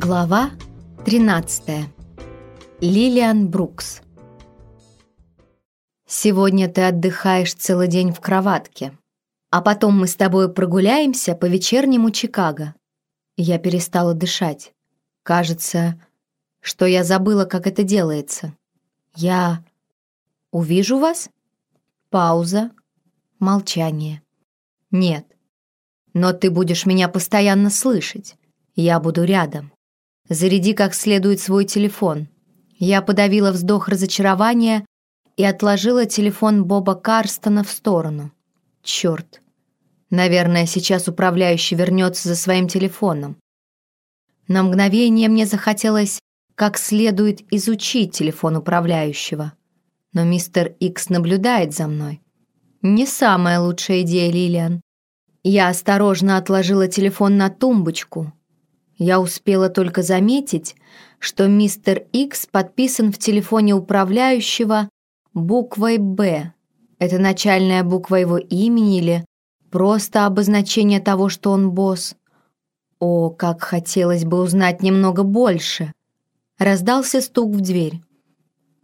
Глава 13. Лилиан Брукс. Сегодня ты отдыхаешь целый день в кроватке, а потом мы с тобой прогуляемся по вечернему Чикаго. Я перестала дышать. Кажется, что я забыла, как это делается. Я увижу вас? Пауза. Молчание. Нет. Но ты будешь меня постоянно слышать. Я буду рядом. Заряди как следует свой телефон. Я подавила вздох разочарования и отложила телефон Боба Карстона в сторону. Черт. Наверное, сейчас управляющий вернется за своим телефоном. На мгновение мне захотелось как следует изучить телефон управляющего. Но мистер Икс наблюдает за мной. Не самая лучшая идея, Лилиан. Я осторожно отложила телефон на тумбочку, я успела только заметить, что мистер Икс подписан в телефоне управляющего буквой «Б». Это начальная буква его имени или просто обозначение того, что он босс? О, как хотелось бы узнать немного больше. Раздался стук в дверь.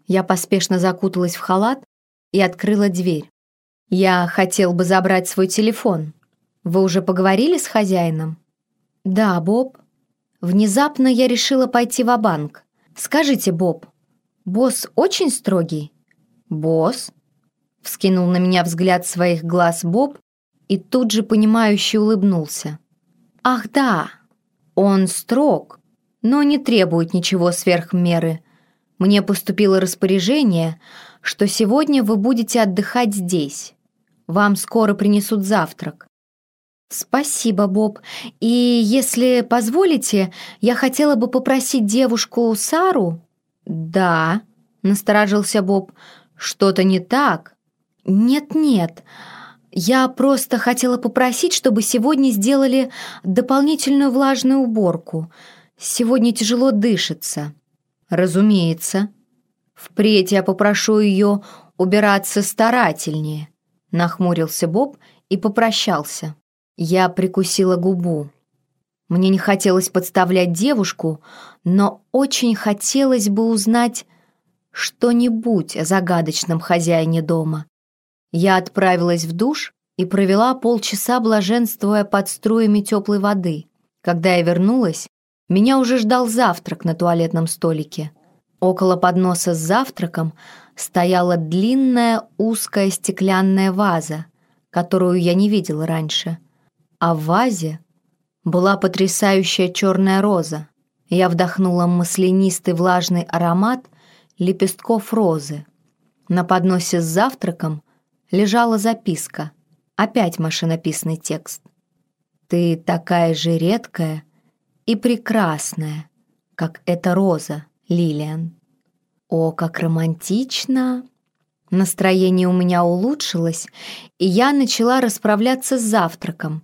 Я поспешно закуталась в халат и открыла дверь. «Я хотел бы забрать свой телефон. Вы уже поговорили с хозяином?» «Да, Боб», Внезапно я решила пойти в банк «Скажите, Боб, босс очень строгий?» «Босс?» — вскинул на меня взгляд своих глаз Боб и тут же понимающе улыбнулся. «Ах да, он строг, но не требует ничего сверх меры. Мне поступило распоряжение, что сегодня вы будете отдыхать здесь. Вам скоро принесут завтрак. «Спасибо, Боб. И если позволите, я хотела бы попросить девушку Сару?» «Да», — насторожился Боб. «Что-то не так?» «Нет-нет. Я просто хотела попросить, чтобы сегодня сделали дополнительную влажную уборку. Сегодня тяжело дышится». «Разумеется. Впредь я попрошу ее убираться старательнее», — нахмурился Боб и попрощался. Я прикусила губу. Мне не хотелось подставлять девушку, но очень хотелось бы узнать что-нибудь о загадочном хозяине дома. Я отправилась в душ и провела полчаса, блаженствуя под струями теплой воды. Когда я вернулась, меня уже ждал завтрак на туалетном столике. Около подноса с завтраком стояла длинная узкая стеклянная ваза, которую я не видела раньше а в вазе была потрясающая черная роза. Я вдохнула маслянистый влажный аромат лепестков розы. На подносе с завтраком лежала записка, опять машинописный текст. «Ты такая же редкая и прекрасная, как эта роза, Лилиан». О, как романтично! Настроение у меня улучшилось, и я начала расправляться с завтраком.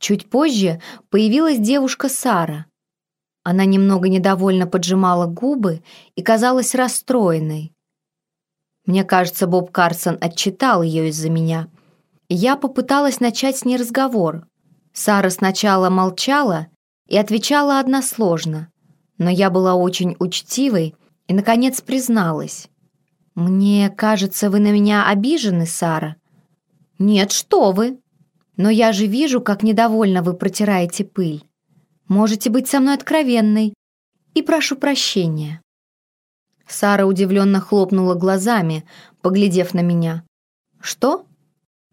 Чуть позже появилась девушка Сара. Она немного недовольно поджимала губы и казалась расстроенной. Мне кажется, Боб Карсон отчитал ее из-за меня. Я попыталась начать с ней разговор. Сара сначала молчала и отвечала односложно, но я была очень учтивой и, наконец, призналась. «Мне кажется, вы на меня обижены, Сара?» «Нет, что вы!» Но я же вижу, как недовольно вы протираете пыль. Можете быть со мной откровенной. И прошу прощения». Сара удивленно хлопнула глазами, поглядев на меня. «Что?»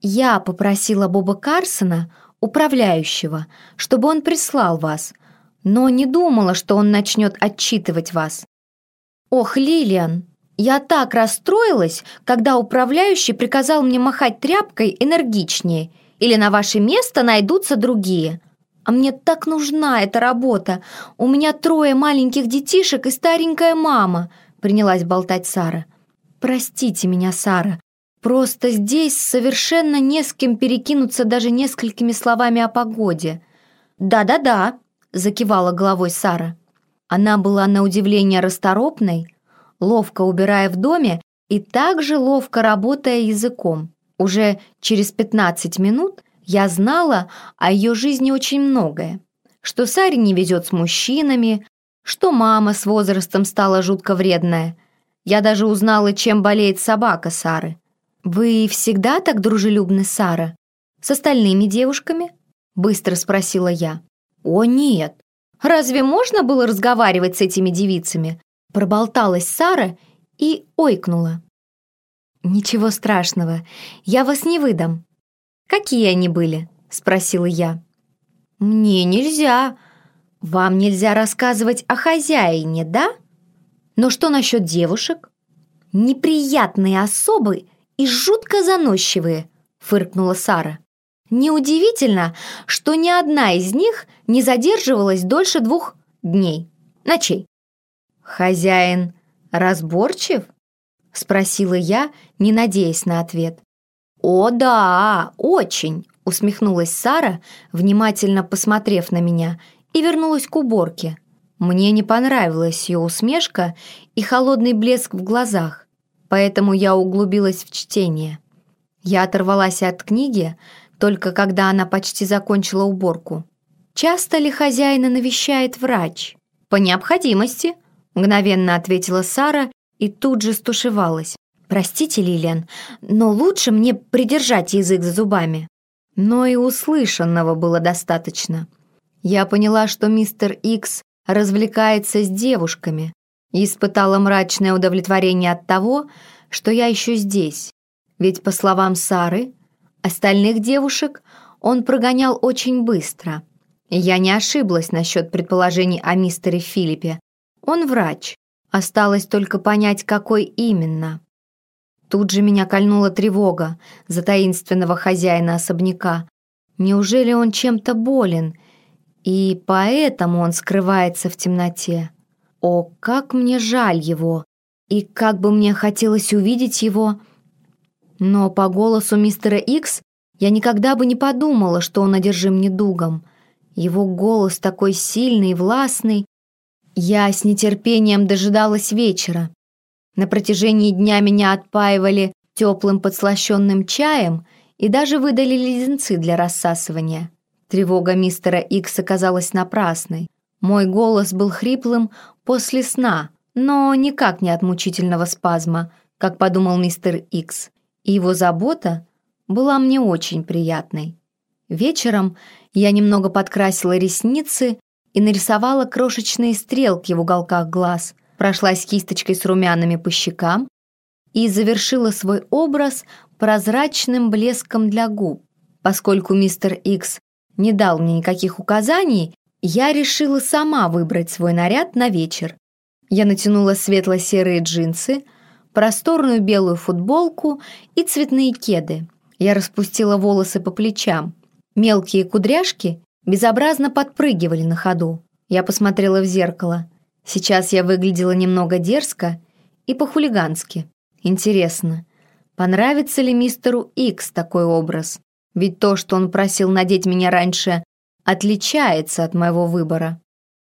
«Я попросила Боба Карсона, управляющего, чтобы он прислал вас, но не думала, что он начнет отчитывать вас». «Ох, Лилиан, я так расстроилась, когда управляющий приказал мне махать тряпкой энергичнее или на ваше место найдутся другие. А мне так нужна эта работа. У меня трое маленьких детишек и старенькая мама», — принялась болтать Сара. «Простите меня, Сара. Просто здесь совершенно не с кем перекинуться даже несколькими словами о погоде». «Да-да-да», — закивала головой Сара. Она была на удивление расторопной, ловко убирая в доме и также ловко работая языком. Уже через 15 минут я знала о ее жизни очень многое. что Саре не везет с мужчинами, что мама с возрастом стала жутко вредная. Я даже узнала, чем болеет собака Сары. «Вы всегда так дружелюбны, Сара? С остальными девушками?» Быстро спросила я. «О, нет! Разве можно было разговаривать с этими девицами?» Проболталась Сара и ойкнула. «Ничего страшного, я вас не выдам». «Какие они были?» — спросила я. «Мне нельзя. Вам нельзя рассказывать о хозяине, да? Но что насчет девушек?» «Неприятные особы и жутко заносчивые», — фыркнула Сара. «Неудивительно, что ни одна из них не задерживалась дольше двух дней, ночей». «Хозяин разборчив?» — спросила я, не надеясь на ответ. «О да, очень!» — усмехнулась Сара, внимательно посмотрев на меня, и вернулась к уборке. Мне не понравилась ее усмешка и холодный блеск в глазах, поэтому я углубилась в чтение. Я оторвалась от книги, только когда она почти закончила уборку. «Часто ли хозяина навещает врач?» «По необходимости», — мгновенно ответила Сара и тут же стушевалась. «Простите, Лилиан, но лучше мне придержать язык за зубами». Но и услышанного было достаточно. Я поняла, что мистер Икс развлекается с девушками и испытала мрачное удовлетворение от того, что я еще здесь. Ведь, по словам Сары, остальных девушек он прогонял очень быстро. Я не ошиблась насчет предположений о мистере Филиппе. Он врач. Осталось только понять, какой именно. Тут же меня кольнула тревога за таинственного хозяина особняка. Неужели он чем-то болен, и поэтому он скрывается в темноте? О, как мне жаль его, и как бы мне хотелось увидеть его. Но по голосу мистера Икс я никогда бы не подумала, что он одержим недугом. Его голос такой сильный и властный. Я с нетерпением дожидалась вечера. На протяжении дня меня отпаивали теплым подслащенным чаем и даже выдали леденцы для рассасывания. Тревога мистера Икс оказалась напрасной. Мой голос был хриплым после сна, но никак не от мучительного спазма, как подумал мистер Икс. И его забота была мне очень приятной. Вечером я немного подкрасила ресницы и нарисовала крошечные стрелки в уголках глаз – прошлась кисточкой с румянами по щекам и завершила свой образ прозрачным блеском для губ. Поскольку мистер Икс не дал мне никаких указаний, я решила сама выбрать свой наряд на вечер. Я натянула светло-серые джинсы, просторную белую футболку и цветные кеды. Я распустила волосы по плечам. Мелкие кудряшки безобразно подпрыгивали на ходу. Я посмотрела в зеркало. Сейчас я выглядела немного дерзко и по-хулигански. Интересно, понравится ли мистеру Икс такой образ? Ведь то, что он просил надеть меня раньше, отличается от моего выбора.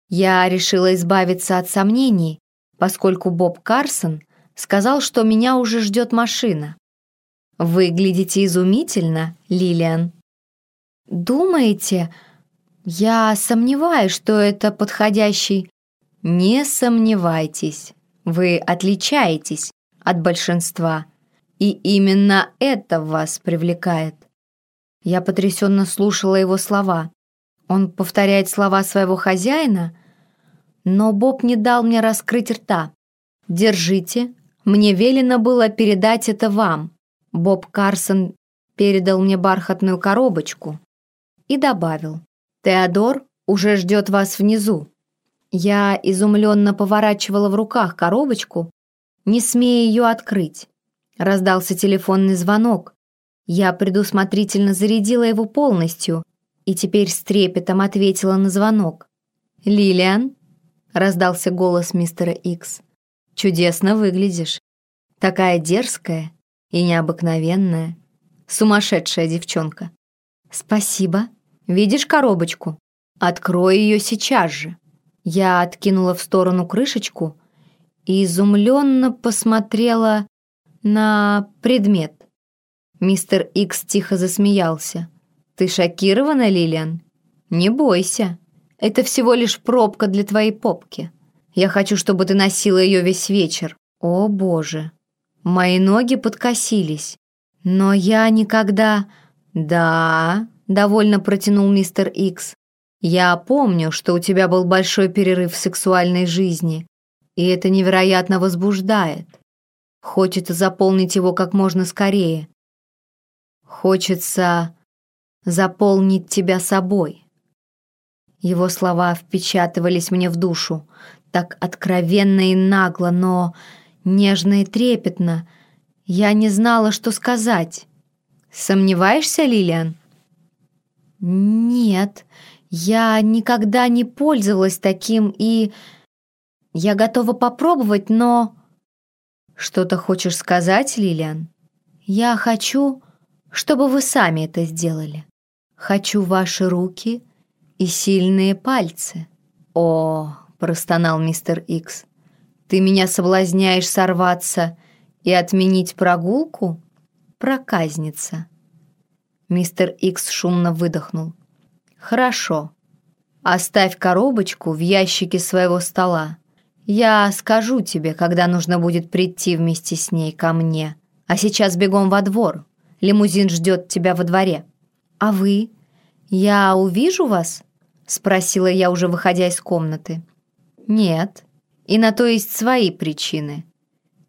Я решила избавиться от сомнений, поскольку Боб Карсон сказал, что меня уже ждет машина. «Выглядите изумительно, Лилиан». «Думаете?» Я сомневаюсь, что это подходящий не сомневайтесь, вы отличаетесь от большинства, и именно это вас привлекает. Я потрясенно слушала его слова. Он повторяет слова своего хозяина, но Боб не дал мне раскрыть рта. «Держите, мне велено было передать это вам». Боб Карсон передал мне бархатную коробочку и добавил, «Теодор уже ждет вас внизу». Я изумленно поворачивала в руках коробочку, не смея ее открыть. Раздался телефонный звонок. Я предусмотрительно зарядила его полностью и теперь с трепетом ответила на звонок. «Лилиан?» — раздался голос мистера Икс. «Чудесно выглядишь. Такая дерзкая и необыкновенная. Сумасшедшая девчонка». «Спасибо. Видишь коробочку? Открой ее сейчас же». Я откинула в сторону крышечку и изумленно посмотрела на предмет. Мистер Икс тихо засмеялся. «Ты шокирована, Лилиан? Не бойся. Это всего лишь пробка для твоей попки. Я хочу, чтобы ты носила ее весь вечер. О, боже. Мои ноги подкосились. Но я никогда... Да, довольно протянул мистер Икс. Я помню, что у тебя был большой перерыв в сексуальной жизни, и это невероятно возбуждает. Хочется заполнить его как можно скорее. Хочется заполнить тебя собой. Его слова впечатывались мне в душу, так откровенно и нагло, но нежно и трепетно. Я не знала, что сказать. «Сомневаешься, Лилиан?» «Нет, я никогда не пользовалась таким, и я готова попробовать, но...» «Что-то хочешь сказать, Лилиан?» «Я хочу, чтобы вы сами это сделали. Хочу ваши руки и сильные пальцы». «О!» — простонал мистер Икс. «Ты меня соблазняешь сорваться и отменить прогулку? Проказница!» Мистер Икс шумно выдохнул. «Хорошо. Оставь коробочку в ящике своего стола. Я скажу тебе, когда нужно будет прийти вместе с ней ко мне. А сейчас бегом во двор. Лимузин ждет тебя во дворе. А вы? Я увижу вас? Спросила я, уже выходя из комнаты. Нет. И на то есть свои причины.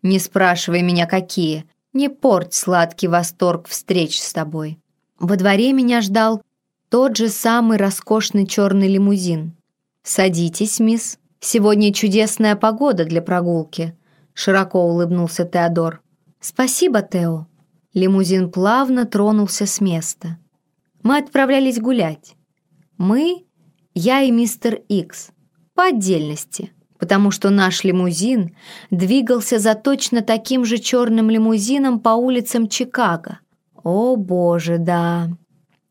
Не спрашивай меня, какие. Не порть сладкий восторг встреч с тобой. Во дворе меня ждал тот же самый роскошный черный лимузин. «Садитесь, мисс», Сегодня чудесная погода для прогулки», — широко улыбнулся Теодор. «Спасибо, Тео». Лимузин плавно тронулся с места. Мы отправлялись гулять. Мы, я и мистер Икс, по отдельности, потому что наш лимузин двигался за точно таким же черным лимузином по улицам Чикаго. О, боже, да.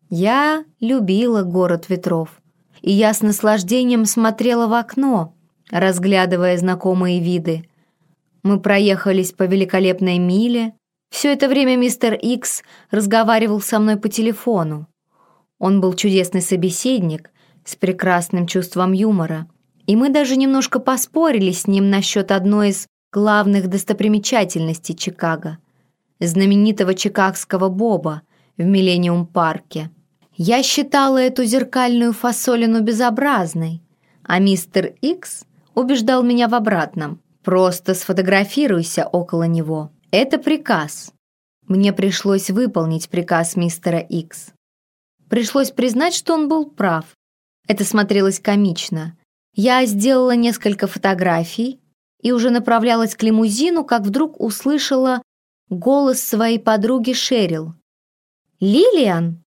Я любила город ветров, и я с наслаждением смотрела в окно, разглядывая знакомые виды. Мы проехались по великолепной миле. Все это время мистер Икс разговаривал со мной по телефону. Он был чудесный собеседник с прекрасным чувством юмора, и мы даже немножко поспорили с ним насчет одной из главных достопримечательностей Чикаго – знаменитого чикагского боба в Миллениум-парке. Я считала эту зеркальную фасолину безобразной, а мистер Икс убеждал меня в обратном. Просто сфотографируйся около него. Это приказ. Мне пришлось выполнить приказ мистера Икс. Пришлось признать, что он был прав. Это смотрелось комично. Я сделала несколько фотографий и уже направлялась к лимузину, как вдруг услышала голос своей подруги Шерил. «Лилиан!»